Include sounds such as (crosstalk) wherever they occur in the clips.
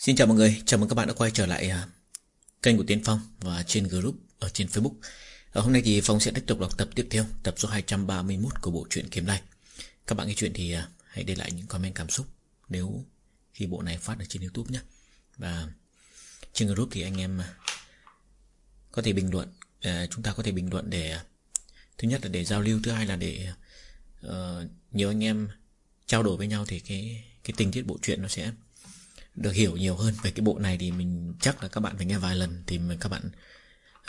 Xin chào mọi người, chào mừng các bạn đã quay trở lại à, kênh của Tiến Phong và trên group ở trên Facebook. Ở hôm nay thì Phong sẽ tiếp tục đọc tập tiếp theo, tập số 231 của bộ truyện Kiếm Lai. Các bạn nghe chuyện thì à, hãy để lại những comment cảm xúc nếu khi bộ này phát ở trên YouTube nhé. Và trên group thì anh em à, có thể bình luận, chúng ta có thể bình luận để thứ nhất là để giao lưu, thứ hai là để ờ, uh, nhiều anh em trao đổi với nhau thì cái cái tình tiết bộ truyện nó sẽ được hiểu nhiều hơn về cái bộ này thì mình chắc là các bạn phải nghe vài lần thì mình các bạn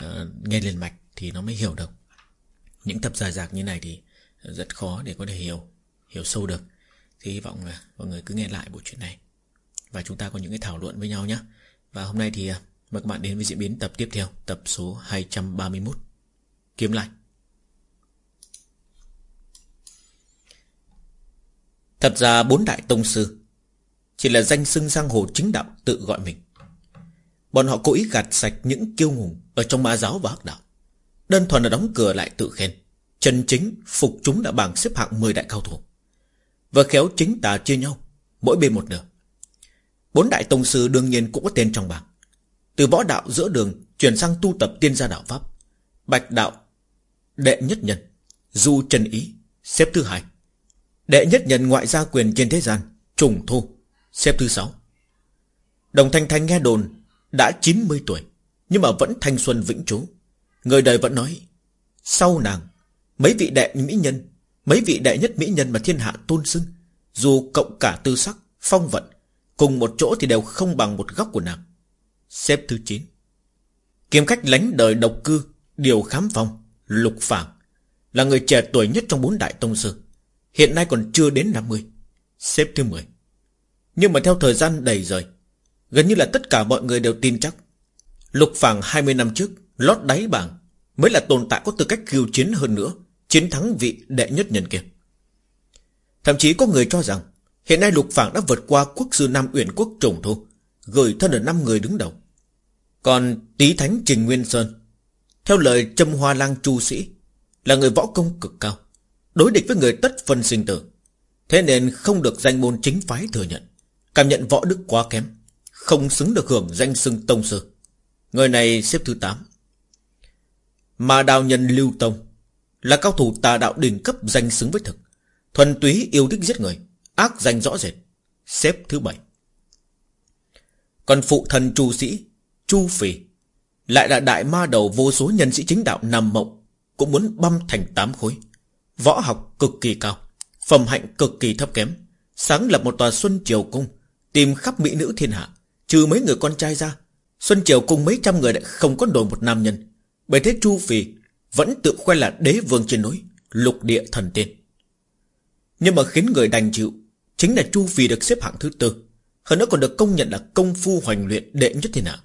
uh, nghe liền mạch thì nó mới hiểu được. Những tập dài dạc như này thì rất khó để có thể hiểu hiểu sâu được. Thì hy vọng là mọi người cứ nghe lại bộ chuyện này. Và chúng ta có những cái thảo luận với nhau nhé. Và hôm nay thì uh, mời các bạn đến với diễn biến tập tiếp theo tập số 231 kiếm lại. Thật ra bốn đại tông sư. Chỉ là danh xưng giang hồ chính đạo tự gọi mình. Bọn họ cố ý gạt sạch những kiêu ngùng Ở trong ma giáo và hắc đạo. Đơn thuần là đóng cửa lại tự khen. Chân chính phục chúng đã bảng xếp hạng 10 đại cao thủ. Và khéo chính tà chia nhau, Mỗi bên một nửa. Bốn đại tông sư đương nhiên cũng có tên trong bảng. Từ võ đạo giữa đường Chuyển sang tu tập tiên gia đạo Pháp. Bạch đạo, Đệ nhất nhân, Du Trần Ý, Xếp thứ hai. Đệ nhất nhân ngoại gia quyền trên thế gian, Trùng Thu. Xếp thứ sáu. Đồng Thanh Thanh nghe đồn Đã 90 tuổi, Nhưng mà vẫn thanh xuân vĩnh trú. Người đời vẫn nói, Sau nàng, Mấy vị đệ mỹ nhân, Mấy vị đệ nhất mỹ nhân mà thiên hạ tôn xưng, Dù cộng cả tư sắc, Phong vận, Cùng một chỗ thì đều không bằng một góc của nàng. Xếp thứ 9 Kiếm khách lánh đời độc cư, Điều khám phong Lục phảng Là người trẻ tuổi nhất trong bốn đại tông sư. Hiện nay còn chưa đến 50 Xếp thứ 10 nhưng mà theo thời gian đầy rời, Gần như là tất cả mọi người đều tin chắc, Lục Phàng 20 năm trước, Lót đáy bảng Mới là tồn tại có tư cách khiêu chiến hơn nữa, Chiến thắng vị đệ nhất nhân kia. Thậm chí có người cho rằng, Hiện nay Lục Phàng đã vượt qua quốc sư Nam Uyển Quốc trùng thu, Gửi thân ở 5 người đứng đầu. Còn Tý Thánh Trình Nguyên Sơn, Theo lời Trâm Hoa Lang Chu Sĩ, Là người võ công cực cao, Đối địch với người tất phân sinh tử, Thế nên không được danh môn chính phái thừa nhận. Cảm nhận võ đức quá kém, Không xứng được hưởng danh xưng tông sư. Người này xếp thứ 8 Mà đào nhân Lưu Tông Là cao thủ tà đạo đỉnh cấp danh xứng với thực. Thuần túy yêu thích giết người, Ác danh rõ rệt, Xếp thứ 7 Còn phụ thần chu sĩ, Chu phỉ Lại là đại ma đầu vô số nhân sĩ chính đạo nằm mộng, Cũng muốn băm thành tám khối. Võ học cực kỳ cao, Phẩm hạnh cực kỳ thấp kém, Sáng lập một tòa Xuân Triều Cung Tìm khắp mỹ nữ thiên hạ, Trừ mấy người con trai ra, Xuân Triều Cung mấy trăm người lại không có đổi một nam nhân. Bởi thế Chu Phi Vẫn tự khoe là đế vương trên núi, Lục địa thần tiên. Nhưng mà khiến người đành chịu Chính là Chu Phi được xếp hạng thứ tư, Hơn nữa còn được công nhận là công phu hoành luyện đệ nhất thiên hạ.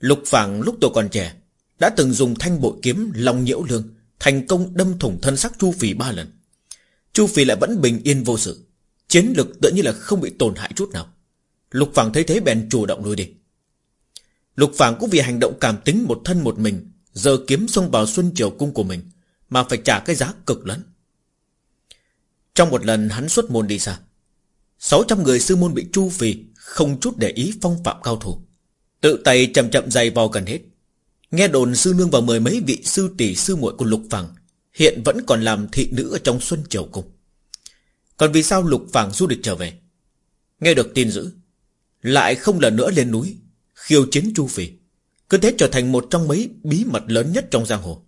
Lục Phàng lúc tôi còn trẻ Đã từng dùng thanh bội kiếm Long nhiễu lương Thành công đâm thủng thân xác Chu phi ba lần. Chu phi lại vẫn bình yên vô sự, Chiến lực tự như là không bị tổn hại chút nào. Lục Phàng thấy thế bèn chủ động lui đi. Lục Phàng cũng vì hành động cảm tính một thân một mình Giờ kiếm xông vào xuân triều cung của mình, Mà phải trả cái giá cực lớn. Trong một lần hắn xuất môn đi xa 600 người sư môn bị Chu Phì, Không chút để ý phong phạm cao thủ. Tự tay chậm chậm dày vào gần hết. Nghe đồn sư nương và mười mấy vị sư tỷ sư muội của Lục Phàng Hiện vẫn còn làm thị nữ ở trong Xuân Triều Cung. Còn vì sao Lục Phàng du lịch trở về? Nghe được tin dữ lại không lần nữa lên núi Khiêu chiến Chu phi Cứ thế trở thành một trong mấy bí mật lớn nhất trong giang hồ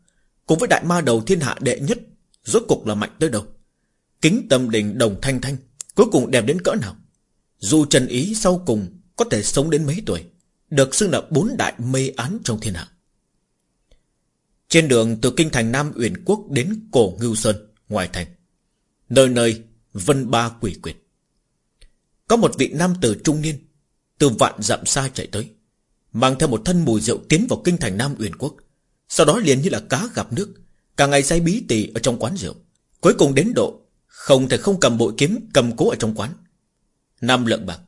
Cùng với đại ma đầu thiên hạ đệ nhất Rốt cục là mạnh tới đâu Kính tâm đình đồng thanh thanh Cuối cùng đẹp đến cỡ nào Dù Trần Ý sau cùng Có thể sống đến mấy tuổi Được xưng là bốn đại mê án trong thiên hạ trên đường từ kinh thành Nam Uyển Quốc đến cổ Ngưu Sơn, ngoài thành. Nơi nơi, vân ba quỷ quyệt. Có một vị nam tử trung niên, từ vạn dặm xa chạy tới. Mang theo một thân mùi rượu tiến vào kinh thành Nam Uyển Quốc. Sau đó liền như là cá gặp nước, cả ngày say bí tỉ ở trong quán rượu. Cuối cùng đến độ, không thể không cầm bội kiếm cầm cố ở trong quán. Nam lượng bạc.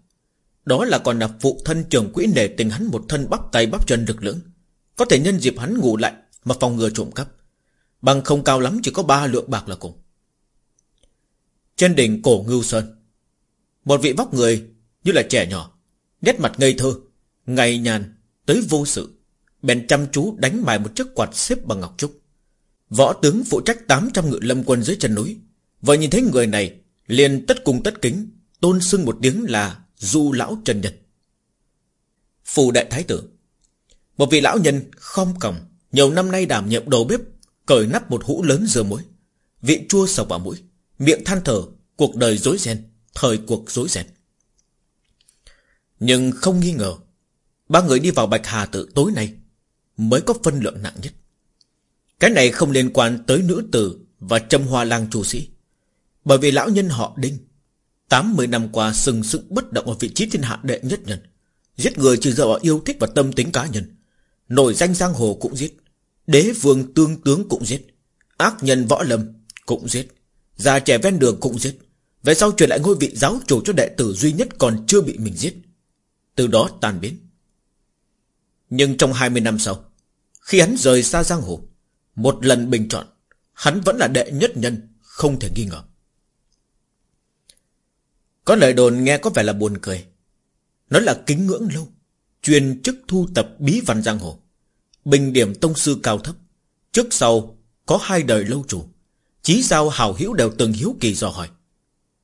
Đó là còn là phụ thân trường quỹ nề tình hắn một thân bắp tay bắp chân lực lưỡng. Có thể nhân dịp hắn ngủ lại mà phòng ngừa trộm cắp Bằng không cao lắm chỉ có ba lượng bạc là cùng Trên đỉnh cổ Ngưu Sơn Một vị vóc người như là trẻ nhỏ Nét mặt ngây thơ Ngày nhàn, tới vô sự. Bèn chăm chú đánh bài một chiếc quạt xếp bằng ngọc trúc. Võ tướng phụ trách 800 ngự lâm quân dưới chân núi. Vừa nhìn thấy người này, liền tất cùng tất kính, Tôn xưng một tiếng là Du Lão Trần Nhật. Phù đại thái tử, Một vị lão nhân không còng Nhiều năm nay đảm nhiệm đầu bếp, Cởi nắp một hũ lớn dưa muối. Vị chua sọc vào mũi, Miệng than thở, Cuộc đời rối ren, Thời cuộc rối ren. Nhưng không nghi ngờ, Ba người đi vào Bạch Hà tự tối nay Mới có phân lượng nặng nhất. Cái này không liên quan tới nữ tử Và trầm hoa lang chủ sĩ, Bởi vì lão nhân họ Đinh 80 năm qua sừng sững bất động Ở vị trí thiên hạ đệ nhất nhân, Giết người chỉ dựa vào yêu thích và tâm tính cá nhân. Nổi danh giang hồ cũng giết, Đế vương tương tướng cũng giết, Ác nhân võ lâm cũng giết, Già trẻ ven đường cũng giết. Về sau truyền lại ngôi vị giáo chủ cho đệ tử duy nhất Còn chưa bị mình giết. Từ đó tan biến. Nhưng trong 20 năm sau, Khi hắn rời xa giang hồ, Một lần bình chọn, Hắn vẫn là đệ nhất nhân, Không thể nghi ngờ. Có lời đồn nghe có vẻ là buồn cười. Nó là kính ngưỡng lâu Truyền chức thu tập bí văn giang hồ, Bình điểm tông sư cao thấp. Trước sau, có hai đời lâu chủ, Chí giao hào hiếu đều từng hiếu kỳ dò hỏi.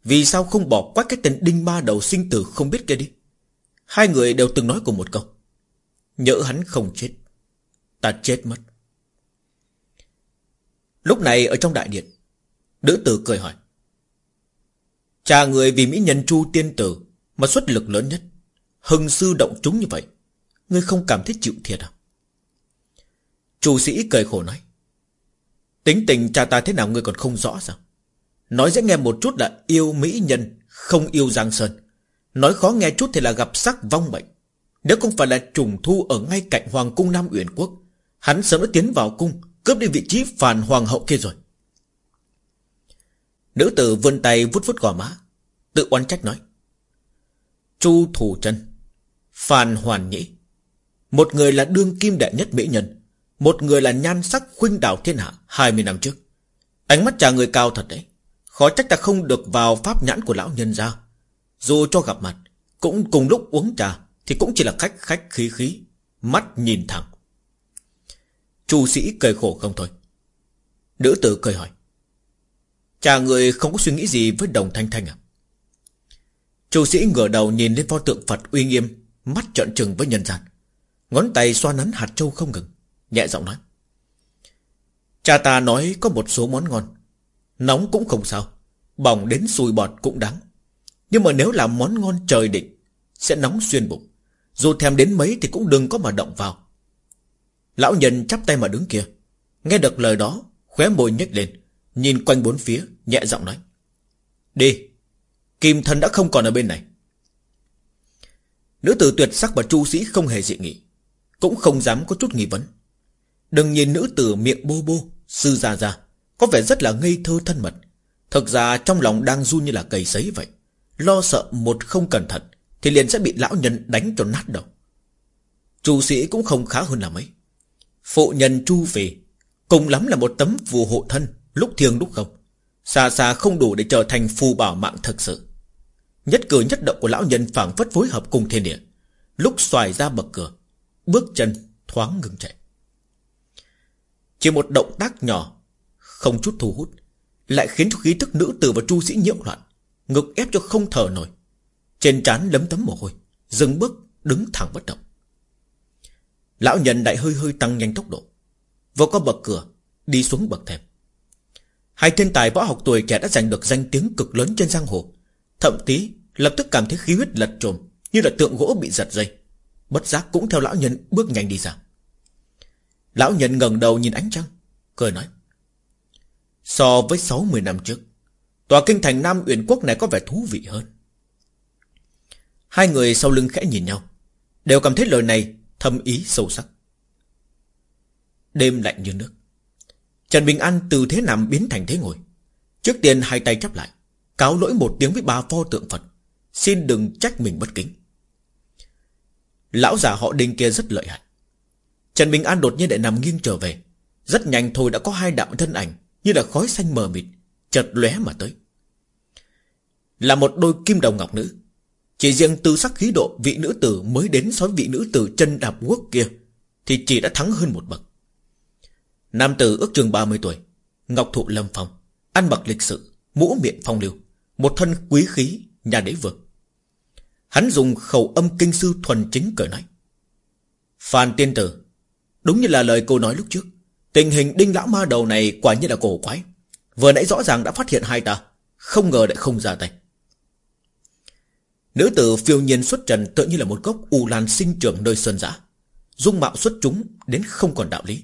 Vì sao không bỏ quách cái tên đinh ma đầu sinh tử không biết kia đi? Hai người đều từng nói cùng một câu. Nhỡ hắn không chết, Ta chết mất. Lúc này ở trong đại điện, Nữ tử cười hỏi. Cha người vì mỹ nhân chu tiên tử Mà xuất lực lớn nhất, Hưng sư động chúng như vậy, Ngươi không cảm thấy chịu thiệt à? Chu sĩ cười khổ nói. Tính tình cha ta thế nào ngươi còn không rõ sao? Nói dễ nghe một chút là yêu mỹ nhân, Không yêu Giang Sơn. Nói khó nghe chút thì là gặp sắc vong mệnh. Nếu không phải là trùng thu ở ngay cạnh Hoàng cung Nam Uyển Quốc, Hắn sớm đã tiến vào cung, Cướp đi vị trí phàn hoàng hậu kia rồi. Nữ tử vươn tay vút vút gò má, Tự oán trách nói. Chu thủ chân Phàn hoàn nhĩ. Một người là đương kim đệ nhất mỹ nhân, một người là nhan sắc khuynh đảo thiên hạ 20 năm trước. Ánh mắt chàng người cao thật đấy, Khó trách ta không được vào pháp nhãn của lão nhân ra dù cho gặp mặt, Cũng cùng lúc uống trà, Thì cũng chỉ là khách khách khí khí, Mắt nhìn thẳng. Chu sĩ cười khổ không thôi. Nữ tử cười hỏi, Chà, người không có suy nghĩ gì với đồng thanh thanh à? Chu sĩ ngửa đầu nhìn lên pho tượng Phật uy nghiêm, Mắt trợn trừng với nhân gian. Ngón tay xoa nắn hạt châu không ngừng, Nhẹ giọng nói, Cha ta nói có một số món ngon, Nóng cũng không sao, Bỏng đến sùi bọt cũng đáng. Nhưng mà nếu là món ngon trời định, Sẽ nóng xuyên bụng. Dù thèm đến mấy thì cũng đừng có mà động vào. Lão nhân chắp tay mà đứng kia. Nghe được lời đó, Khóe môi nhếch lên, Nhìn quanh bốn phía, Nhẹ giọng nói. Đi, Kim thân đã không còn ở bên này. Nữ tử tuyệt sắc và chu sĩ không hề dị nghị, Cũng không dám có chút nghi vấn. Đừng nhìn nữ tử miệng bô bô, Sư ra ra Có vẻ rất là ngây thơ thân mật. Thực ra trong lòng đang run như là cầy sấy vậy. Lo sợ một không cẩn thận, Thì liền sẽ bị lão nhân đánh cho nát đầu. Chu sĩ cũng không khá hơn là mấy. Phụ nhân chu về Cùng lắm là một tấm phù hộ thân, Lúc thiêng lúc không, Xa xa không đủ để trở thành phù bảo mạng thực sự. Nhất cử nhất động của lão nhân phảng phất phối hợp cùng thiên địa, Lúc xoài ra bậc cửa, Bước chân thoáng ngừng chạy. Chỉ một động tác nhỏ, Không chút thu hút, Lại khiến cho khí thức nữ tử và chu sĩ nhiễu loạn. Ngực ép cho không thở nổi. Trên trán lấm tấm mồ hôi, Dừng bước, đứng thẳng bất động. Lão nhân đại hơi hơi tăng nhanh tốc độ. Vô qua bậc cửa, Đi xuống bậc thềm. Hai thiên tài võ học tuổi trẻ đã giành được danh tiếng cực lớn trên giang hồ. Thậm chí, lập tức cảm thấy khí huyết lật trồm, Như là tượng gỗ bị giật dây. Bất giác cũng theo lão nhân bước nhanh đi ra. Lão nhân ngẩng đầu nhìn ánh trăng, Cười nói, So với 60 năm trước Tòa kinh thành Nam Uyển Quốc này có vẻ thú vị hơn. Hai người sau lưng khẽ nhìn nhau, Đều cảm thấy lời này thâm ý sâu sắc. Đêm lạnh như nước. Trần Bình An từ thế nằm biến thành thế ngồi. Trước tiên hai tay chắp lại, Cáo lỗi một tiếng với ba pho tượng Phật, Xin đừng trách mình bất kính. Lão già họ đinh kia rất lợi hại. Trần Bình An đột nhiên lại nằm nghiêng trở về. Rất nhanh thôi đã có hai đạo thân ảnh Như là khói xanh mờ mịt Chợt lóe mà tới. Là một đôi kim đồng ngọc nữ. Chỉ riêng tư sắc khí độ vị nữ tử mới đến so với vị nữ tử chân đạp quốc kia, Thì chỉ đã thắng hơn một bậc. Nam tử ước chừng 30 tuổi, Ngọc thụ lâm phong, Ăn mặc lịch sự, Mũ miệng phong lưu, Một thân quý khí, Nhà đế vương. Hắn dùng khẩu âm kinh sư thuần chính cởi nói, Phan tiên tử, Đúng như là lời cô nói lúc trước, Tình hình đinh lão ma đầu này quả nhiên là cổ quái. Vừa nãy rõ ràng đã phát hiện hai ta, Không ngờ lại không ra tay. Nữ tử phiêu nhiên xuất trần tự như là một gốc u lan sinh trưởng nơi sơn giả Dung mạo xuất chúng đến không còn đạo lý.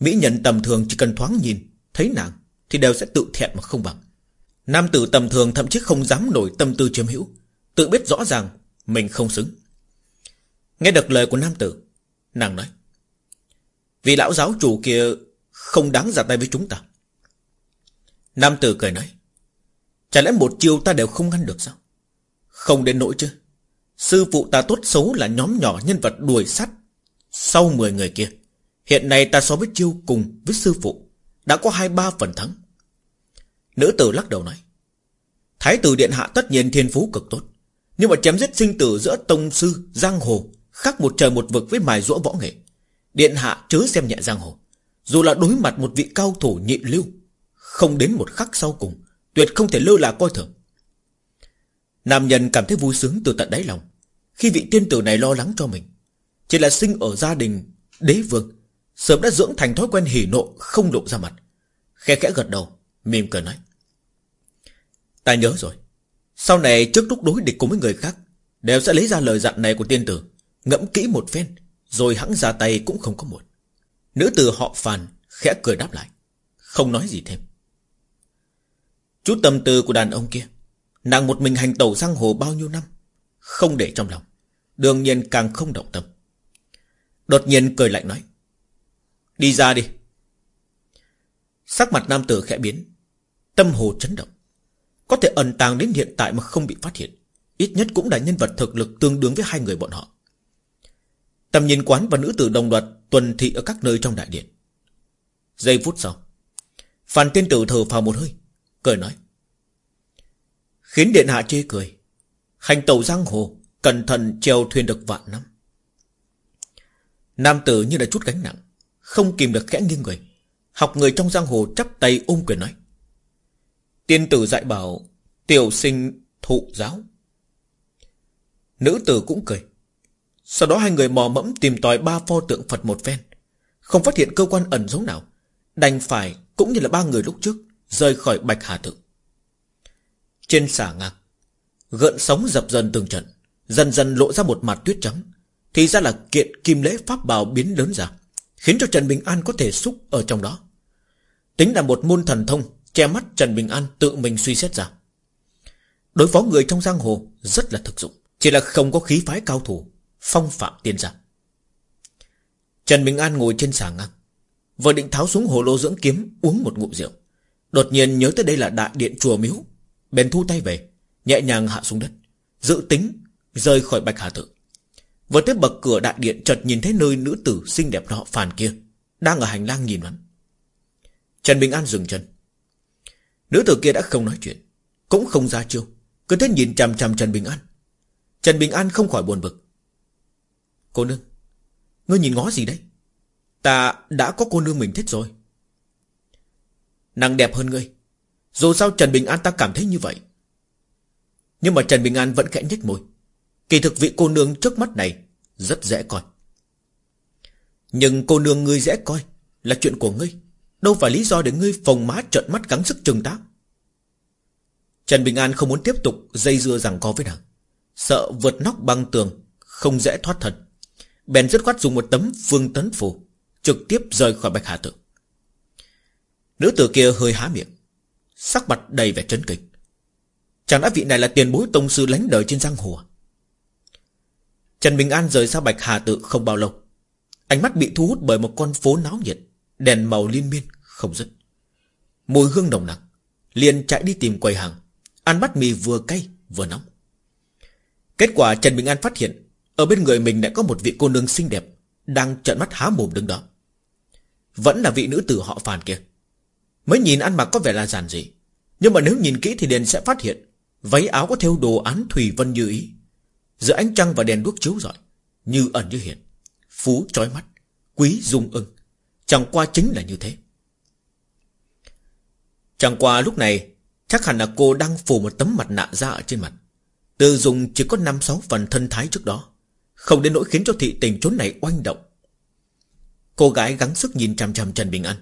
Mỹ nhân tầm thường chỉ cần thoáng nhìn, Thấy nàng thì đều sẽ tự thẹn mà không bằng. Nam tử tầm thường thậm chí không dám nổi tâm tư chiếm hữu, Tự biết rõ ràng Mình không xứng. Nghe được lời của nam tử, Nàng nói Vì lão giáo chủ kia Không đáng ra tay với chúng ta. Nam tử cười nói, Chả lẽ một chiêu ta đều không ngăn được sao? Không đến nỗi chứ? Sư phụ ta tốt xấu là nhóm nhỏ nhân vật đuổi sắt. Sau 10 người kia. Hiện nay ta so với chiêu cùng với sư phụ, Đã có hai ba phần thắng. Nữ tử lắc đầu nói, Thái tử điện hạ tất nhiên thiên phú cực tốt, Nhưng mà chém giết sinh tử giữa tông sư Giang hồ Khác một trời một vực với mài rũa võ nghệ. Điện hạ chớ xem nhẹ Giang hồ, Dù là đối mặt một vị cao thủ nhị lưu không đến một khắc sau cùng, Tuyệt không thể lơ là coi thường. Nam nhân cảm thấy vui sướng từ tận đáy lòng, Khi vị tiên tử này lo lắng cho mình. Chỉ là sinh ở gia đình, Đế vương, Sớm đã dưỡng thành thói quen hỉ nộ, Không lộ ra mặt. Khe khẽ gật đầu, Mỉm cười nói, Ta nhớ rồi. Sau này trước lúc đối địch cùng với người khác, Đều sẽ lấy ra lời dặn này của tiên tử, Ngẫm kỹ một phen, Rồi hãng ra tay cũng không có một Nữ tử họ phàn khẽ cười đáp lại, Không nói gì thêm. Chút tâm tư của đàn ông kia. Nàng một mình hành tẩu giang hồ bao nhiêu năm, Không để trong lòng. Đương nhiên càng không động tâm. Đột nhiên cười lạnh nói, Đi ra đi. Sắc mặt nam tử khẽ biến, Tâm hồ chấn động. Có thể ẩn tàng đến hiện tại mà không bị phát hiện. Ít nhất cũng là nhân vật thực lực tương đương với hai người bọn họ. Tầm nhìn quán và nữ tử đồng loạt tuần thị ở các nơi trong đại điện. Giây phút sau, Phan tiên tử thở phào một hơi. Cười nói. Khiến điện hạ chê cười. Hành tàu giang hồ, Cẩn thận treo thuyền được vạn năm. Nam tử như là chút gánh nặng, Không kìm được khẽ nghiêng người. Học người trong giang hồ chắp tay ôm quyền nói. Tiên tử dạy bảo, Tiểu sinh thụ giáo. Nữ tử cũng cười. Sau đó hai người mò mẫm tìm tòi ba pho tượng Phật một phen. Không phát hiện cơ quan ẩn dấu nào. Đành phải, cũng như là ba người lúc trước Rời khỏi Bạch Hà Tự Trên xả ngang, Gợn sóng dập dần từng trận, Dần dần lộ ra một mặt tuyết trắng, Thì ra là kiện kim lễ pháp bào biến lớn ra, Khiến cho Trần Bình An có thể xúc ở trong đó. Tính là một môn thần thông, Che mắt Trần Bình An tự mình suy xét ra. Đối phó người trong giang hồ Rất là thực dụng, Chỉ là không có khí phái cao thủ, Phong phạm tiên gia. Trần Bình An ngồi trên xà ngang, Vừa định tháo xuống hồ lô dưỡng kiếm Uống một ngụm rượu. Đột nhiên nhớ tới đây là đại điện chùa miếu. Bèn thu tay về, Nhẹ nhàng hạ xuống đất, Dự tính rơi khỏi bạch hà tự. Vừa tới bậc cửa đại điện, chợt nhìn thấy nơi nữ tử xinh đẹp nọ phàn kia, Đang ở hành lang nhìn hắn. Trần Bình An dừng chân. Nữ tử kia đã không nói chuyện, Cũng không ra chiêu, Cứ thế nhìn chằm chằm Trần Bình An. Trần Bình An không khỏi buồn bực. Cô nương, Ngươi nhìn ngó gì đấy? Ta đã có cô nương mình thích rồi. Nàng đẹp hơn ngươi. Dù sao Trần Bình An ta cảm thấy như vậy. Nhưng mà Trần Bình An vẫn khẽ nhếch môi. Kỳ thực vị cô nương trước mắt này Rất dễ coi. Nhưng cô nương ngươi dễ coi Là chuyện của ngươi. Đâu phải lý do để ngươi phồng má trợn mắt gắng sức trừng tác Trần Bình An không muốn tiếp tục Dây dưa rằng co với nàng. Sợ vượt nóc băng tường, Không dễ thoát thân. Bèn dứt khoát dùng một tấm phương tấn phù, Trực tiếp rời khỏi bạch hạ tử Nữ tử kia hơi há miệng, Sắc mặt đầy vẻ trấn kinh. Chẳng lẽ vị này là tiền bối tông sư lánh đời trên giang hồ? À? Trần Bình An rời xa Bạch Hà Tự không bao lâu. Ánh mắt bị thu hút bởi một con phố náo nhiệt, Đèn màu liên miên, không dứt. Mùi hương nồng nặc, liền chạy đi tìm quầy hàng. Ăn bát mì vừa cay, vừa nóng. Kết quả Trần Bình An phát hiện, Ở bên người mình đã có một vị cô nương xinh đẹp, Đang trợn mắt há mồm đứng đó. Vẫn là vị nữ tử họ phàn kia. Mới nhìn ăn mặc có vẻ là giản dị. Nhưng mà nếu nhìn kỹ thì liền sẽ phát hiện, Váy áo có theo đồ án thủy vân như ý. Giữa ánh trăng và đèn đuốc chiếu rọi, Như ẩn như hiện. Phú trói mắt, Quý dung ưng. Chẳng qua chính là như thế. Chẳng qua lúc này, Chắc hẳn là cô đang phủ một tấm mặt nạ ra ở trên mặt. Từ dùng chỉ có 5-6 phần thân thái trước đó, Không đến nỗi khiến cho thị tình chốn này oanh động. Cô gái gắng sức nhìn chằm chằm Trần Bình An.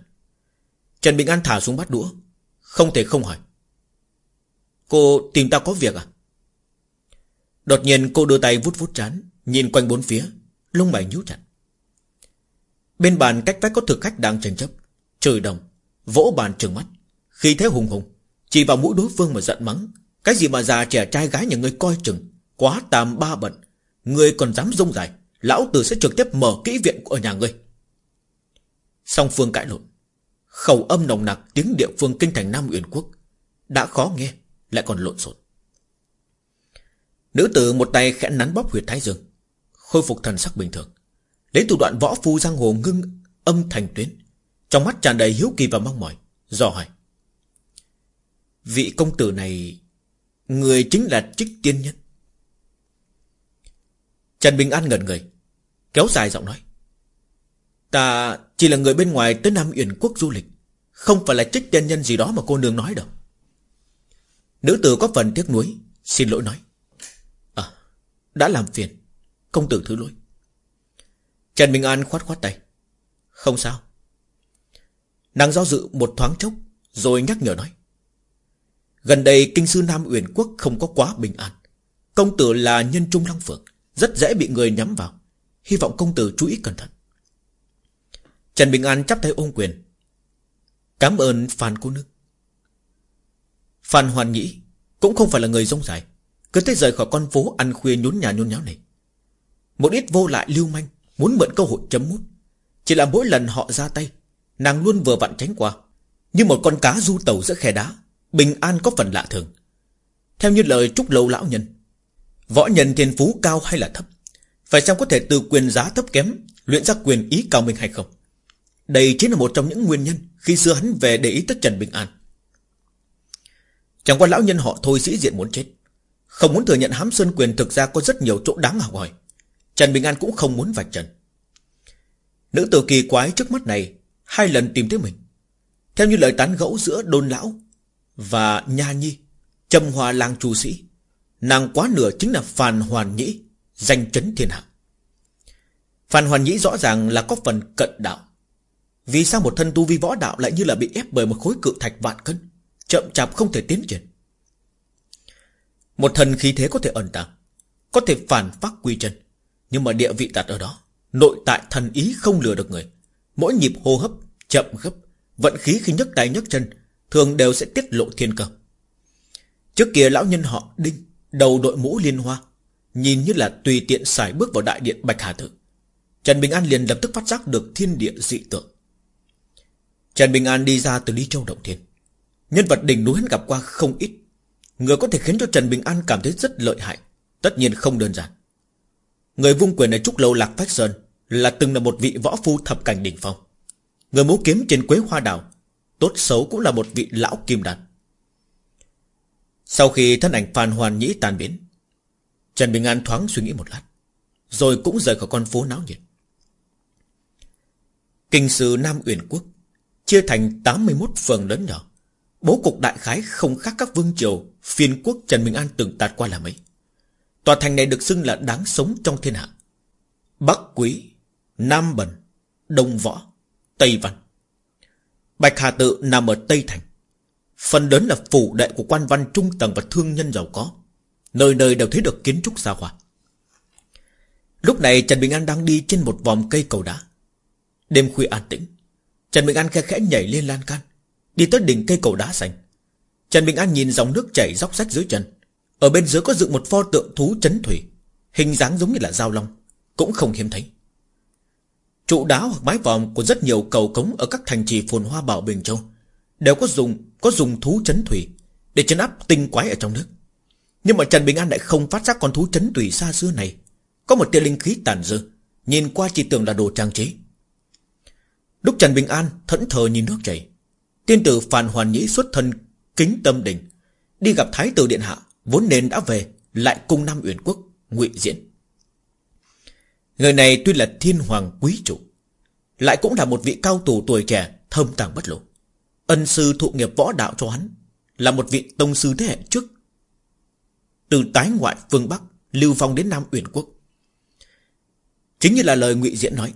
Trần Bình An thả xuống bát đũa. Không thể không hỏi. Cô tìm ta có việc à? Đột nhiên cô đưa tay vút vút chán Nhìn quanh bốn phía, Lông mày nhú chặt. Bên bàn cách vách có thực khách đang tranh chấp. Trời đồng, Vỗ bàn trừng mắt. Khi thế hùng hùng, Chỉ vào mũi đối phương mà giận mắng. Cái gì mà già trẻ trai gái nhà ngươi coi chừng, Quá tàm ba bận. Ngươi còn dám rông dài, Lão tử sẽ trực tiếp mở kỹ viện ở nhà ngươi. Song phương cãi lộn. Khẩu âm nồng nặc tiếng địa phương kinh thành Nam Uyển Quốc Đã khó nghe, Lại còn lộn xộn. Nữ tử một tay khẽ nắn bóp huyệt thái dương, Khôi phục thần sắc bình thường. Lấy thủ đoạn võ phu giang hồ ngưng âm thành tuyến, Trong mắt tràn đầy hiếu kỳ và mong mỏi, Dò hỏi. Vị công tử này, Người chính là trích tiên nhân? Trần Bình An ngẩn người, Kéo dài giọng nói. Ta chỉ là người bên ngoài tới Nam Uyển Quốc du lịch. Không phải là trích tiên nhân gì đó mà cô nương nói đâu. Nữ tử có phần tiếc nuối, Xin lỗi nói. À đã làm phiền, Công tử thứ lỗi. Trần Bình An khoát khoát tay. Không sao. Nàng do dự một thoáng chốc, Rồi nhắc nhở nói. Gần đây kinh sư Nam Uyển Quốc không có quá bình an. Công tử là nhân trung long phượng, Rất dễ bị người nhắm vào. Hy vọng công tử chú ý cẩn thận. Trần Bình An chắp tay ôm quyền. Cảm ơn Phan cô nương. Phan Hoàn Nhĩ Cũng không phải là người rông dài Cứ thế rời khỏi con phố ăn khuya nhốn nhà nhốn nháo này. Một ít vô lại lưu manh Muốn mượn cơ hội chấm mút. Chỉ là mỗi lần họ ra tay, Nàng luôn vừa vặn tránh qua. Như một con cá du tàu giữa khe đá, Bình an có phần lạ thường. Theo như lời trúc lâu lão nhân, Võ nhân thiên phú cao hay là thấp, Phải xem có thể từ quyền giá thấp kém, Luyện ra quyền ý cao minh hay không? Đây chính là một trong những nguyên nhân Khi xưa hắn về để ý tới Trần Bình An. Chẳng qua lão nhân họ thôi sĩ diện muốn chết. Không muốn thừa nhận hám sơn quyền thực ra có rất nhiều chỗ đáng học hỏi Trần Bình An cũng không muốn vạch trần. Nữ tử kỳ quái trước mắt này Hai lần tìm thấy mình. Theo như lời tán gẫu giữa đôn lão Và nha nhi Trầm hòa làng trù sĩ, Nàng quá nửa chính là Phàn Hoàn Nhĩ, Danh chấn thiên hạ. Phàn Hoàn Nhĩ rõ ràng là có phần cận đạo. Vì sao một thân tu vi võ đạo Lại như là bị ép bởi một khối cự thạch vạn cân, Chậm chạp không thể tiến triển? Một thần khí thế có thể ẩn tàng, Có thể phản phát quy chân, Nhưng mà địa vị đặt ở đó, Nội tại thần ý không lừa được người. Mỗi nhịp hô hấp, chậm gấp, Vận khí khi nhấc tay nhấc chân, Thường đều sẽ tiết lộ thiên cơ. Trước kia lão nhân họ Đinh, Đầu đội mũ liên hoa, Nhìn như là tùy tiện xài bước vào đại điện Bạch Hà Tự Trần Bình An liền lập tức phát giác được thiên địa dị tượng. Trần Bình An đi ra từ Lý Châu Động Thiên. Nhân vật đỉnh núi hắn gặp qua không ít. Người có thể khiến cho Trần Bình An cảm thấy rất lợi hại. Tất nhiên không đơn giản. Người vung quyền ở Trúc Lâu Lạc Phách Sơn Là từng là một vị võ phu thập cảnh đỉnh phong. Người múa kiếm trên quế hoa đào Tốt xấu cũng là một vị lão kim đàn Sau khi thân ảnh Phan Hoàn Nhĩ tàn biến, Trần Bình An thoáng suy nghĩ một lát, Rồi cũng rời khỏi con phố náo nhiệt. Kinh sư Nam Uyển Quốc Chia thành 81 phường lớn nhỏ. Bố cục đại khái không khác các vương triều, Phiên quốc Trần minh An từng tạt qua là mấy. Tòa thành này được xưng là đáng sống trong thiên hạ. Bắc Quý, Nam Bần, Đông Võ, Tây Văn. Bạch Hà Tự nằm ở Tây Thành. Phần lớn là phủ đệ của quan văn trung tầng và thương nhân giàu có. Nơi nơi đều thấy được kiến trúc xa hoa. Lúc này Trần Bình An đang đi trên một vòng cây cầu đá. Đêm khuya an tĩnh. Trần Bình An khẽ khẽ nhảy lên lan can. Đi tới đỉnh cây cầu đá xanh. Trần Bình An nhìn dòng nước chảy róc rách dưới chân. Ở bên dưới có dựng một pho tượng thú chấn thủy. Hình dáng giống như là dao long. Cũng không hiếm thấy. Trụ đá hoặc mái vòm của rất nhiều cầu cống Ở các thành trì phồn hoa bảo Bình Châu Đều có dùng có dùng thú chấn thủy Để chấn áp tinh quái ở trong nước. Nhưng mà Trần Bình An lại không phát giác con thú chấn thủy xa xưa này. Có một tia linh khí tàn dư, Nhìn qua chỉ tưởng là đồ trang trí. Lúc Trần Bình An thẫn thờ nhìn nước chảy, Tiên tử Phan Hoàn Nhĩ xuất thân kính tâm đình Đi gặp Thái tử Điện Hạ, Vốn nên đã về, Lại cung Nam Uyển Quốc, ngụy Diễn. Người này tuy là thiên hoàng quý chủ, Lại cũng là một vị cao tù tuổi trẻ Thâm tàng bất lộ. Ân sư thụ nghiệp võ đạo cho hắn, Là một vị tông sư thế hệ trước, Từ tái ngoại phương Bắc, Lưu phong đến Nam Uyển Quốc. Chính như là lời ngụy Diễn nói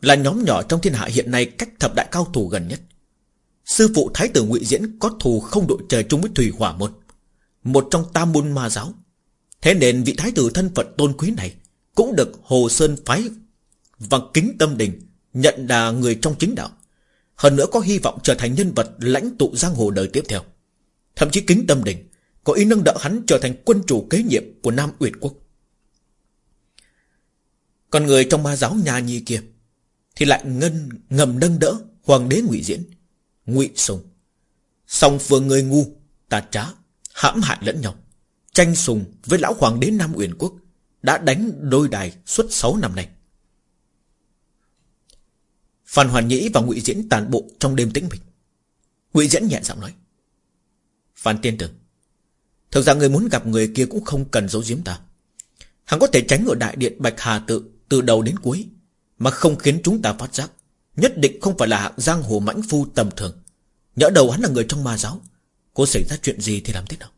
là nhóm nhỏ trong thiên hạ hiện nay Cách thập đại cao thủ gần nhất. Sư phụ Thái tử ngụy Diễn Có thù không đội trời chung với Thủy Hỏa Môn, Một trong tam môn ma giáo. Thế nên vị Thái tử thân phận tôn quý này Cũng được Hồ Sơn phái Và kính tâm đình Nhận là người trong chính đạo. Hơn nữa có hy vọng trở thành nhân vật Lãnh tụ giang hồ đời tiếp theo. Thậm chí kính tâm đình Có ý nâng đỡ hắn trở thành quân chủ kế nhiệm Của Nam Uyển Quốc. Còn người trong ma giáo nhà nhi kia thì lại ngân, ngầm nâng đỡ Hoàng đế ngụy Diễn, ngụy Sùng. Song phương người ngu tà trá, hãm hại lẫn nhau, Tranh sùng với lão hoàng đế Nam Uyển Quốc Đã đánh đôi đài suốt 6 năm nay. Phan Hoàn Nhĩ và ngụy Diễn tàn bộ trong đêm tĩnh mịch. Ngụy Diễn nhẹ giọng nói, Phan Tiên Tử, Thực ra người muốn gặp người kia cũng không cần giấu giếm ta. Hắn có thể tránh ở đại điện Bạch Hà Tự, Từ đầu đến cuối mà không khiến chúng ta phát giác. Nhất định không phải là hạng giang hồ mãnh phu tầm thường. Nhỡ đầu hắn là người trong ma giáo Cô xảy ra chuyện gì thì làm thế nào?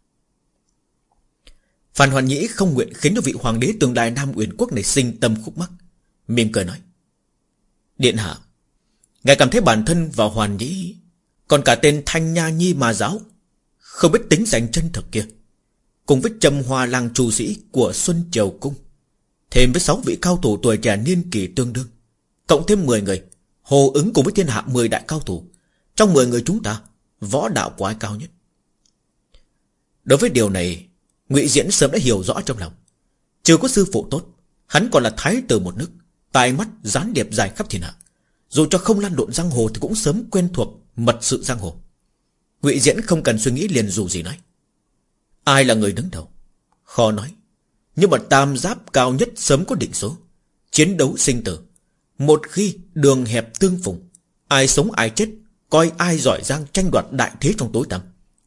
Phan Hoàn Nhĩ không nguyện khiến cho vị hoàng đế tương lai Nam Uyển Quốc này sinh tâm khúc mắc Mỉm cười nói, Điện hạ, Ngài cảm thấy bản thân và Hoàn Nhĩ, Còn cả tên Thanh Nha Nhi ma giáo, Không biết tính danh chân thực kia, Cùng với trầm hoa Lang trù sĩ Của Xuân Triều Cung, Thêm với sáu vị cao thủ tuổi trẻ niên kỳ tương đương Cộng thêm 10 người, Hồ ứng cùng với thiên hạ 10 đại cao thủ. Trong 10 người chúng ta, Võ đạo của ai cao nhất? Đối với điều này, ngụy Diễn sớm đã hiểu rõ trong lòng. Chưa có sư phụ tốt, Hắn còn là thái tử một nước Tai mắt gián điệp dài khắp thiên hạ. Dù cho không lan lộn giang hồ Thì cũng sớm quen thuộc mật sự giang hồ. Ngụy Diễn không cần suy nghĩ liền dù gì nói. Ai là người đứng đầu? Khó nói. Nhưng mà tam giáp cao nhất sớm có định số, Chiến đấu sinh tử. Một khi đường hẹp tương phùng, Ai sống ai chết, Coi ai giỏi giang tranh đoạt đại thế trong tối tăm.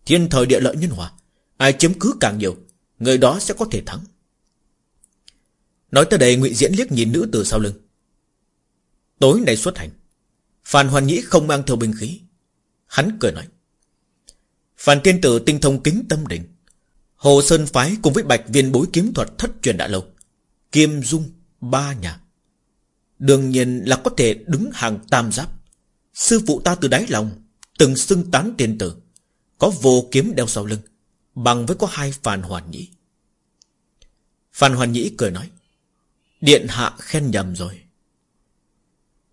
Thiên thời địa lợi nhân hòa, Ai chiếm cứ càng nhiều, Người đó sẽ có thể thắng. Nói tới đây, ngụy Diễn liếc nhìn nữ từ sau lưng. Tối nay xuất hành, Phan Hoàn Nhĩ không mang theo binh khí. Hắn cười nói, Phan Tiên Tử tinh thông kính tâm định Hồ Sơn Phái cùng với Bạch Viên bối kiếm thuật thất truyền đã lâu. Kiêm Dung, ba nhà. Đương nhiên là có thể đứng hàng tam giáp. Sư phụ ta từ đáy lòng Từng xưng tán tiền tử, Có vô kiếm đeo sau lưng, Bằng với có hai Phan Hoàn Nhĩ. Phan Hoàn Nhĩ cười nói, Điện hạ khen nhầm rồi.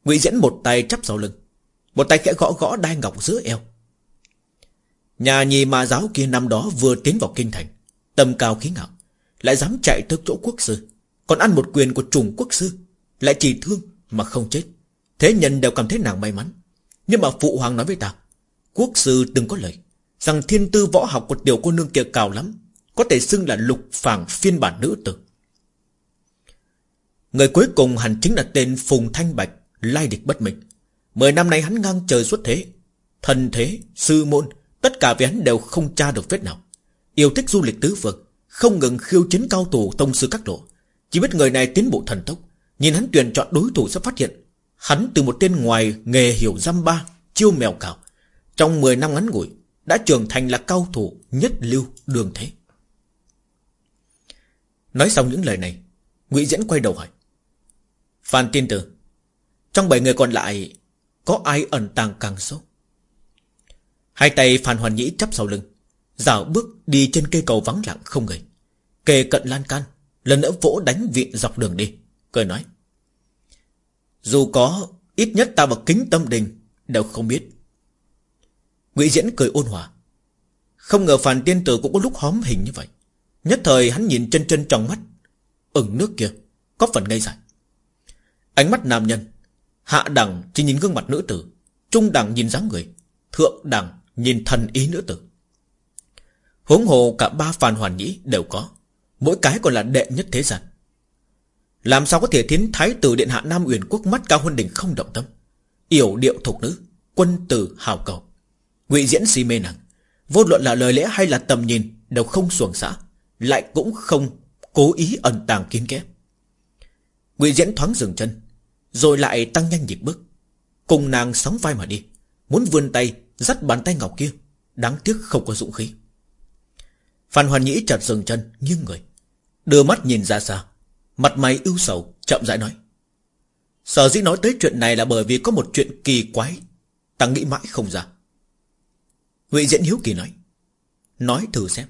Ngụy Diễn một tay chắp sau lưng, Một tay khẽ gõ gõ đai ngọc giữa eo. Nhà nhì mà giáo kia năm đó vừa tiến vào kinh thành, Tâm cao khí ngạo, Lại dám chạy tới chỗ quốc sư, Còn ăn một quyền của trùng quốc sư. Lại chỉ thương mà không chết. Thế nhân đều cảm thấy nàng may mắn. Nhưng mà phụ hoàng nói với ta Quốc sư từng có lời Rằng thiên tư võ học của tiểu cô nương kia cao lắm Có thể xưng là lục phàng phiên bản nữ tử. Người cuối cùng hẳn chính là tên Phùng Thanh Bạch Lai địch bất minh Mười năm nay hắn ngang trời xuất thế Thần thế, sư môn Tất cả về hắn đều không tra được vết nào. Yêu thích du lịch tứ vực Không ngừng khiêu chiến cao thủ tông sư các độ Chỉ biết người này tiến bộ thần tốc Nhìn hắn tuyển chọn đối thủ sẽ phát hiện, Hắn từ một tên ngoài nghề hiểu dăm ba, Chiêu mèo cào. Trong 10 năm ngắn ngủi, Đã trưởng thành là cao thủ nhất lưu đường thế. Nói xong những lời này, ngụy Diễn quay đầu hỏi. Phan Tiên Tử, Trong bảy người còn lại, Có ai ẩn tàng càng sâu? Hai tay Phan Hoàn Nhĩ chắp sau lưng, Dạo bước đi trên cây cầu vắng lặng không người. Kề cận lan can, Lần nữa vỗ đánh vịn dọc đường đi, Cười nói. Dù có, Ít nhất ta và kính tâm đình Đều không biết. Ngụy Diễn cười ôn hòa. Không ngờ phàn Tiên Tử cũng có lúc hóm hình như vậy. Nhất thời hắn nhìn chân chân trong mắt. Ửng nước kia, Có phần ngây dại. Ánh mắt nam nhân, Hạ đẳng chỉ nhìn gương mặt nữ tử, Trung đẳng nhìn dáng người, Thượng đẳng nhìn thần ý nữ tử. Huống hồ cả ba phàn hoàn nhĩ đều có, Mỗi cái còn là đệ nhất thế gian. Làm sao có thể thiến thái tử điện hạ Nam Uyển Quốc mắt cao hơn đỉnh không động tâm? Yểu điệu thục nữ, Quân tử hào cầu. Ngụy diễn si mê nàng. Vô luận là lời lẽ hay là tầm nhìn Đều không xuồng xã, Lại cũng không Cố ý ẩn tàng kiến kẽ. Ngụy Diễn thoáng dừng chân, Rồi lại tăng nhanh nhịp bước. Cùng nàng sóng vai mà đi, Muốn vươn tay Dắt bàn tay ngọc kia, Đáng tiếc không có dũng khí. Phan Hoàn Nhĩ chợt dừng chân, Nghiêng người, Đưa mắt nhìn ra xa. Mặt mày ưu sầu, Chậm rãi nói. Sở dĩ nói tới chuyện này là bởi vì có một chuyện kỳ quái. Ta nghĩ mãi không ra. Ngụy Diễn Hiếu Kỳ nói. Nói thử xem.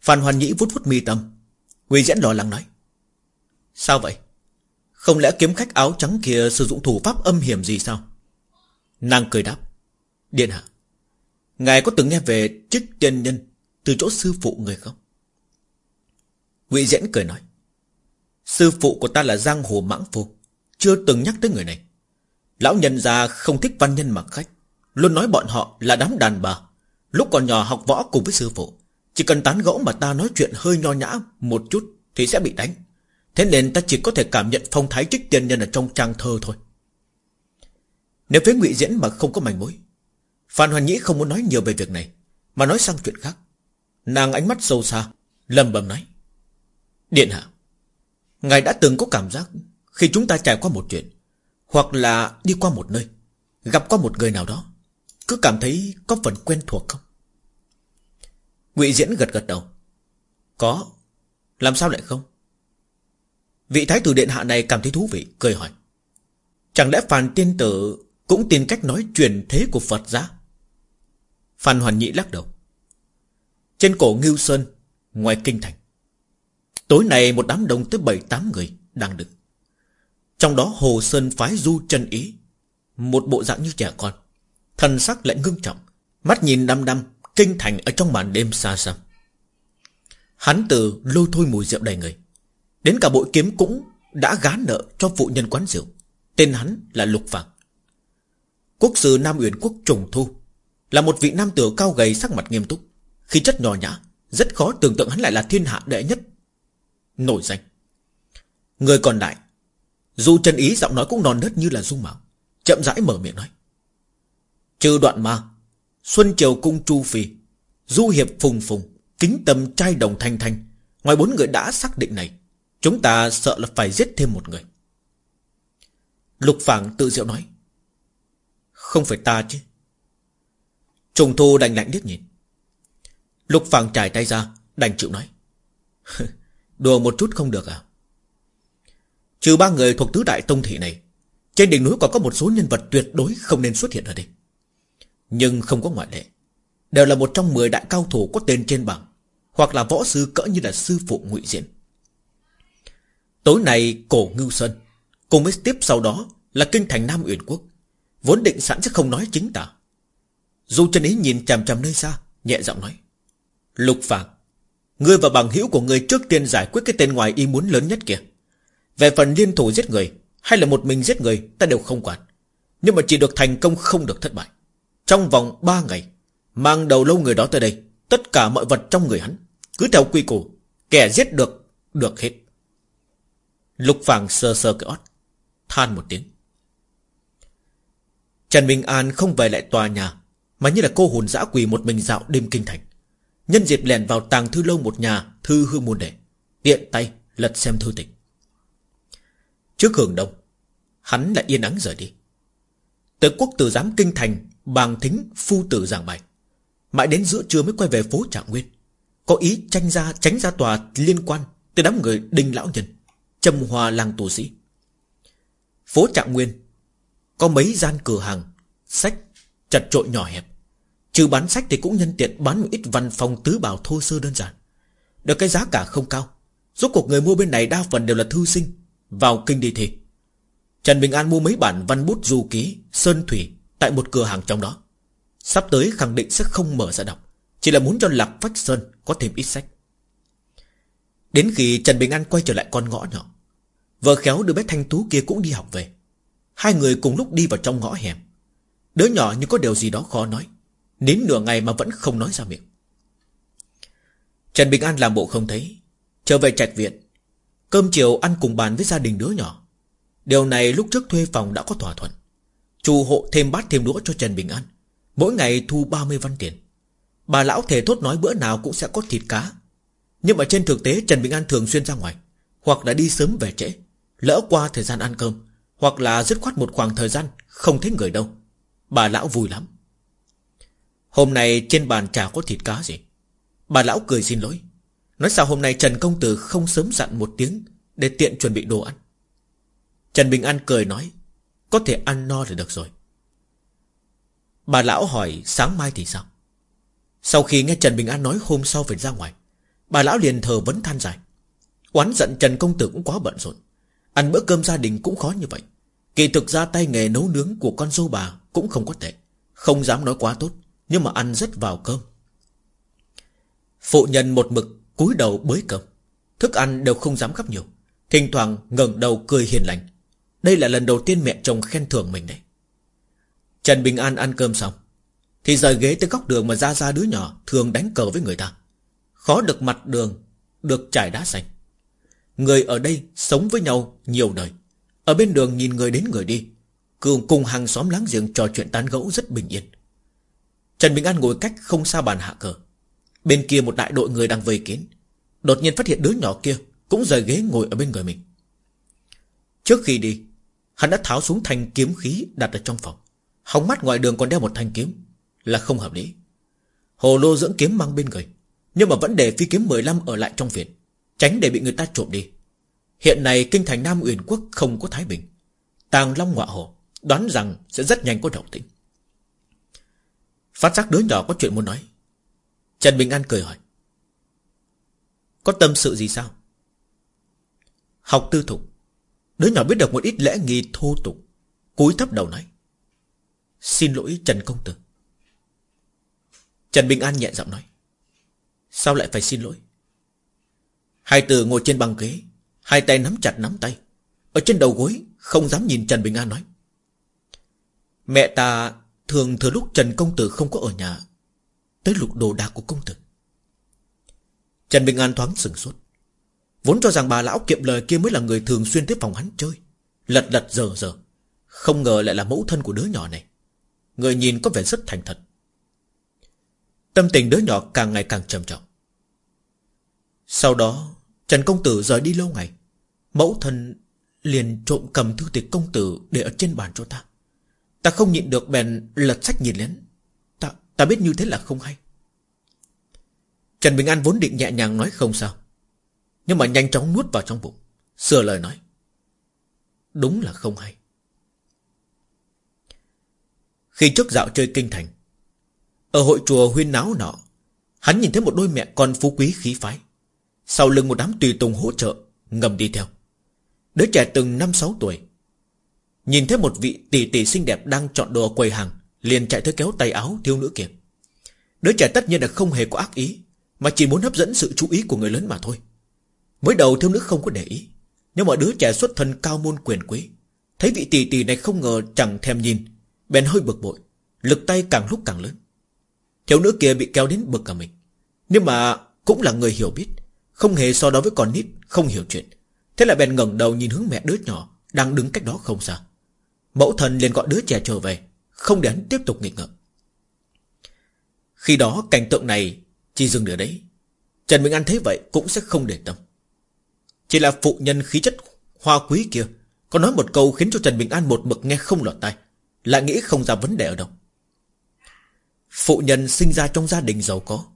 Phan Hoàn Nhĩ vút vút mi tâm. Ngụy Diễn lo lắng nói. Sao vậy? Không lẽ kiếm khách áo trắng kia Sử dụng thủ pháp âm hiểm gì sao? Nàng cười đáp. Điện hạ, Ngài có từng nghe về chức tiên nhân Từ chỗ sư phụ người không? Ngụy Diễn cười nói. Sư phụ của ta là Giang Hồ Mãng Phu, Chưa từng nhắc tới người này. Lão nhân già không thích văn nhân mặc khách, Luôn nói bọn họ là đám đàn bà. Lúc còn nhỏ học võ cùng với sư phụ, Chỉ cần tán gẫu mà ta nói chuyện hơi nho nhã Một chút thì sẽ bị đánh. Thế nên ta chỉ có thể cảm nhận phong thái trích tiên nhân ở trong trang thơ thôi. Nếu phía ngụy Diễn mà không có mảnh mối, Phan Hoàn Nhĩ không muốn nói nhiều về việc này, Mà nói sang chuyện khác. Nàng ánh mắt sâu xa, lầm bầm nói, Điện hạ Ngài đã từng có cảm giác Khi chúng ta trải qua một chuyện, Hoặc là đi qua một nơi, Gặp qua một người nào đó, Cứ cảm thấy có phần quen thuộc không? Ngụy Diễn gật gật đầu. Có. Làm sao lại không? Vị thái tử điện hạ này cảm thấy thú vị, Cười hỏi. Chẳng lẽ Phan tiên tử Cũng tìm cách nói truyền thế của Phật ra Phan Hoàn Nhị lắc đầu. Trên cổ Ngưu Sơn, Ngoài kinh thành Tối nay một đám đông tới bảy, tám người Đang đứng. Trong đó Hồ Sơn phái du chân ý, Một bộ dạng như trẻ con. Thần sắc lại ngưng trọng, Mắt nhìn đăm đăm, Kinh thành ở trong màn đêm xa xăm. Hắn từ lôi thôi mùi rượu đầy người. Đến cả bội kiếm cũng đã gán nợ cho phụ nhân quán rượu. Tên hắn là Lục Phàng Quốc sư Nam Uyển Quốc Trùng Thu Là một vị nam tử cao gầy, sắc mặt nghiêm túc. Khi chất nhỏ nhã, Rất khó tưởng tượng hắn lại là thiên hạ đệ nhất Nổi danh. Người còn lại, Dù chân ý giọng nói cũng non nớt như là dung mạo, Chậm rãi mở miệng nói. Trừ đoạn ma, Xuân Triều Cung Chu Phi, Du Hiệp Phùng Phùng, Kính Tâm Trai Đồng Thanh Thanh, Ngoài bốn người đã xác định này, Chúng ta sợ là phải giết thêm một người. Lục Phảng tự diệu nói, Không phải ta chứ. Trùng Thu đành lạnh liếc nhìn. Lục Phảng trải tay ra, Đành chịu nói (laughs) Đùa một chút không được à? Trừ ba người thuộc tứ đại tông thị này, Trên đỉnh núi còn có một số nhân vật tuyệt đối Không nên xuất hiện ở đây. Nhưng không có ngoại lệ. Đều là một trong mười đại cao thủ có tên trên bảng, Hoặc là võ sư cỡ như là sư phụ ngụy diện. Tối nay, cổ ngưu sơn, Cùng với tiếp sau đó là kinh thành Nam Uyển Quốc, Vốn định sẵn sẽ không nói chính tả. Dù chân ý nhìn chằm chằm nơi xa, Nhẹ giọng nói, Lục Phàng Ngươi và bằng hữu của ngươi trước tiên giải quyết cái tên ngoài ý muốn lớn nhất kia. Về phần liên thủ giết người, Hay là một mình giết người, Ta đều không quản. Nhưng mà chỉ được thành công không được thất bại. Trong vòng 3 ngày, Mang đầu lâu người đó tới đây, Tất cả mọi vật trong người hắn, Cứ theo quy củ, Kẻ giết được Được hết. Lục Phàng sơ sơ cái ót, Than một tiếng. Trần minh An không về lại tòa nhà, Mà như là cô hồn dã quỳ một mình dạo đêm kinh thành. Nhân dịp lèn vào tàng thư lâu một nhà, Thư hương môn đệ, Tiện tay lật xem thư tịch. Trước hưởng đông Hắn lại yên ắng rời đi. Tới quốc tử giám kinh thành, Bàng thính phu tử giảng bài. Mãi đến giữa trưa mới quay về phố Trạng Nguyên. Có ý tranh ra, tránh ra tòa liên quan Tới đám người đinh lão nhân Trầm hòa làng tù sĩ. Phố Trạng Nguyên Có mấy gian cửa hàng, Sách chặt trội nhỏ hẹp. Trừ bán sách thì cũng nhân tiện bán một ít văn phòng tứ bảo thô sơ đơn giản. Được cái giá cả không cao. Rốt cuộc người mua bên này đa phần đều là thư sinh. Vào kinh đi thì Trần Bình An mua mấy bản văn bút du ký, Sơn Thủy Tại một cửa hàng trong đó. Sắp tới khẳng định sẽ không mở ra đọc. Chỉ là muốn cho Lạc Phách Sơn có thêm ít sách. Đến khi Trần Bình An quay trở lại con ngõ nhỏ, Vợ khéo đứa bé Thanh Tú kia cũng đi học về. Hai người cùng lúc đi vào trong ngõ hẻm. Đứa nhỏ như có điều gì đó khó nói. Đến nửa ngày mà vẫn không nói ra miệng. Trần Bình An làm bộ không thấy, Trở về trạch viện. Cơm chiều ăn cùng bàn với gia đình đứa nhỏ. Điều này lúc trước thuê phòng đã có thỏa thuận. Chủ hộ thêm bát thêm đũa cho Trần Bình An. Mỗi ngày thu 30 văn tiền. Bà lão thề thốt nói bữa nào cũng sẽ có thịt cá. Nhưng mà trên thực tế, Trần Bình An thường xuyên ra ngoài, Hoặc là đi sớm về trễ, Lỡ qua thời gian ăn cơm, Hoặc là dứt khoát một khoảng thời gian Không thấy người đâu. Bà lão vui lắm. Hôm nay trên bàn chả có thịt cá gì? Bà lão cười xin lỗi. Nói sao hôm nay Trần Công Tử không sớm dặn một tiếng Để tiện chuẩn bị đồ ăn? Trần Bình An cười nói, Có thể ăn no là được rồi. Bà lão hỏi, sáng mai thì sao? Sau khi nghe Trần Bình An nói hôm sau phải ra ngoài, Bà lão liền thờ vấn than dài. Oán giận Trần Công Tử cũng quá bận rộn. Ăn bữa cơm gia đình cũng khó như vậy. Kỳ thực ra tay nghề nấu nướng của con dâu bà Cũng không có tệ, Không dám nói quá tốt. Nhưng mà ăn rất vào cơm. Phụ nhân một mực cúi đầu bới cơm. Thức ăn đều không dám gấp nhiều. Thỉnh thoảng ngẩng đầu cười hiền lành. Đây là lần đầu tiên mẹ chồng khen thưởng mình đấy. Trần Bình An ăn cơm xong, Thì rời ghế tới góc đường mà ra ra đứa nhỏ Thường đánh cờ với người ta. Khó được mặt đường, Được trải đá xanh. Người ở đây sống với nhau nhiều đời. Ở bên đường nhìn người đến người đi Cường cùng hàng xóm láng giềng trò chuyện tán gẫu rất bình yên. Trần Bình An ngồi cách không xa bàn hạ cờ. Bên kia một đại đội người đang vây kín. Đột nhiên phát hiện đứa nhỏ kia Cũng rời ghế ngồi ở bên người mình. Trước khi đi, Hắn đã tháo xuống thanh kiếm khí đặt ở trong phòng. Hóng mắt ngoài đường còn đeo một thanh kiếm Là không hợp lý. Hồ lô dưỡng kiếm mang bên người, Nhưng mà vẫn để phi kiếm 15 ở lại trong viện, Tránh để bị người ta trộm đi. Hiện nay kinh thành Nam Uyển Quốc không có Thái Bình. Tàng Long ngọa hồ Đoán rằng sẽ rất nhanh có động tĩnh. Phát giác đứa nhỏ có chuyện muốn nói. Trần Bình An cười hỏi. Có tâm sự gì sao? Học tư thục. Đứa nhỏ biết được một ít lẽ nghi thô tục. Cúi thấp đầu nói. Xin lỗi Trần Công Tử. Trần Bình An nhẹ giọng nói. Sao lại phải xin lỗi? Hai từ ngồi trên băng ghế, Hai tay nắm chặt nắm tay. Ở trên đầu gối, Không dám nhìn Trần Bình An nói. Mẹ ta thường thừa lúc Trần Công Tử không có ở nhà, Tới lục đồ đạc của công tử. Trần Bình An thoáng sừng sốt. Vốn cho rằng bà lão kiệm lời kia mới là người thường xuyên tới phòng hắn chơi. Lật lật giờ giờ Không ngờ lại là mẫu thân của đứa nhỏ này. Người nhìn có vẻ rất thành thật. Tâm tình đứa nhỏ càng ngày càng trầm trọng. Sau đó, Trần Công Tử rời đi lâu ngày. Mẫu thân liền trộm cầm thư tịch công tử Để ở trên bàn cho ta. Ta không nhịn được bèn lật sách nhìn lên. Ta, ta biết như thế là không hay. Trần Bình An vốn định nhẹ nhàng nói không sao Nhưng mà nhanh chóng nuốt vào trong bụng Sửa lời nói. Đúng là không hay. Khi trước dạo chơi kinh thành Ở hội chùa huyên náo nọ Hắn nhìn thấy một đôi mẹ con phú quý khí phái Sau lưng một đám tùy tùng hỗ trợ Ngầm đi theo. Đứa trẻ từng năm sáu tuổi Nhìn thấy một vị tỷ tỷ xinh đẹp đang chọn đồ quầy hàng, Liền chạy tới kéo tay áo thiếu nữ kia. Đứa trẻ tất nhiên là không hề có ác ý, Mà chỉ muốn hấp dẫn sự chú ý của người lớn mà thôi. Mới đầu thiếu nữ không có để ý, Nhưng mà đứa trẻ xuất thân cao môn quyền quý, Thấy vị tỷ tỷ này không ngờ chẳng thèm nhìn, Bèn hơi bực bội, Lực tay càng lúc càng lớn. Thiếu nữ kia bị kéo đến bực cả mình, Nhưng mà cũng là người hiểu biết, Không hề so đó với con nít, Không hiểu chuyện. Thế là bèn ngẩng đầu nhìn hướng mẹ đứa nhỏ Đang đứng cách đó không xa. Mẫu thần liền gọi đứa trẻ trở về, Không để hắn tiếp tục nghịch ngợm. Khi đó cảnh tượng này Chỉ dừng ở đấy. Trần Bình An thấy vậy cũng sẽ không để tâm. Chỉ là phụ nhân khí chất hoa quý kia, Có nói một câu khiến cho Trần Bình An một mực nghe không lọt tai, Lại nghĩ không ra vấn đề ở đâu. Phụ nhân sinh ra trong gia đình giàu có,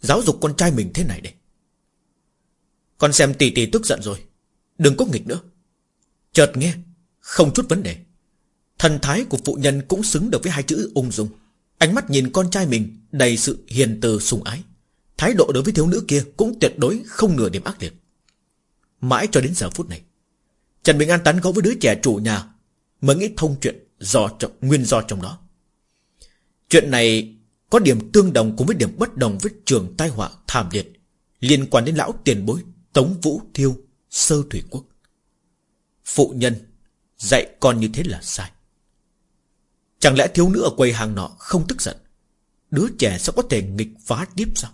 Giáo dục con trai mình thế này đây. Con xem tỷ tỷ tức giận rồi, Đừng có nghịch nữa. Chợt nghe, Không chút vấn đề. Thần thái của phụ nhân cũng xứng được với hai chữ ung dung. Ánh mắt nhìn con trai mình Đầy sự hiền từ sùng ái. Thái độ đối với thiếu nữ kia Cũng tuyệt đối không nửa điểm ác liệt. Mãi cho đến giờ phút này Trần Bình An tán gẫu với đứa trẻ chủ nhà Mới nghĩ thông chuyện do trọng, Nguyên do trong đó. Chuyện này Có điểm tương đồng cùng với điểm bất đồng Với trường tai họa thảm liệt Liên quan đến lão tiền bối Tống Vũ Thiêu Sơ Thủy Quốc. Phụ nhân Dạy con như thế là sai. Chẳng lẽ thiếu nữ ở quầy hàng nọ không tức giận? Đứa trẻ sẽ có thể nghịch phá tiếp sao?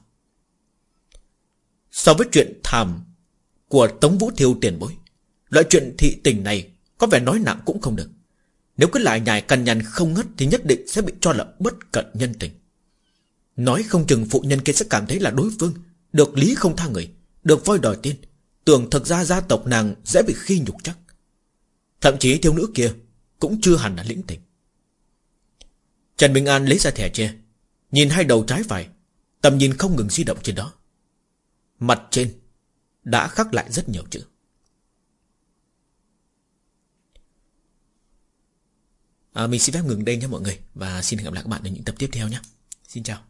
So với chuyện thàm Của Tống Vũ Thiêu tiền bối, Loại chuyện thị tình này Có vẻ nói nặng cũng không được. Nếu cứ lại nhài cằn nhằn không ngất Thì nhất định sẽ bị cho là bất cận nhân tình. Nói không chừng phụ nhân kia sẽ cảm thấy là đối phương Được lý không tha người, Được voi đòi tiên Tưởng thật ra gia tộc nàng dễ bị khi nhục chắc. Thậm chí thiếu nữ kia Cũng chưa hẳn là lĩnh tình. Trần Bình An lấy ra thẻ tre Nhìn hai đầu trái phải Tầm nhìn không ngừng di động trên đó. Mặt trên Đã khắc lại rất nhiều chữ. À, Mình xin phép ngừng đây nhé mọi người Và xin hẹn gặp lại các bạn ở những tập tiếp theo nhé. Xin chào.